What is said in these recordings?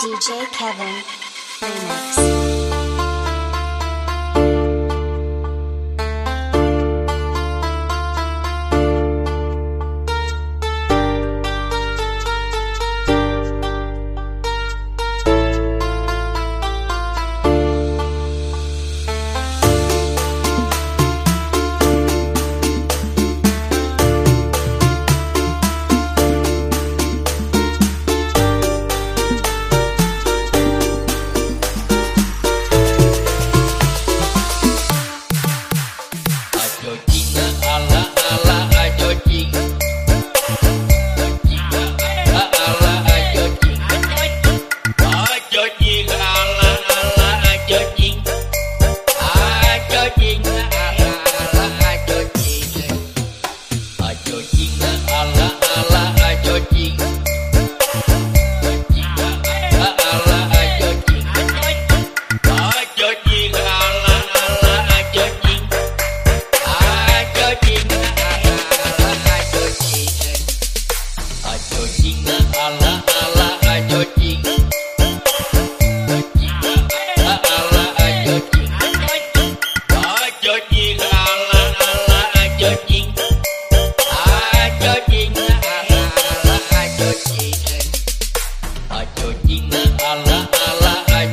DJ Kevin Remix.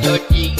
Ala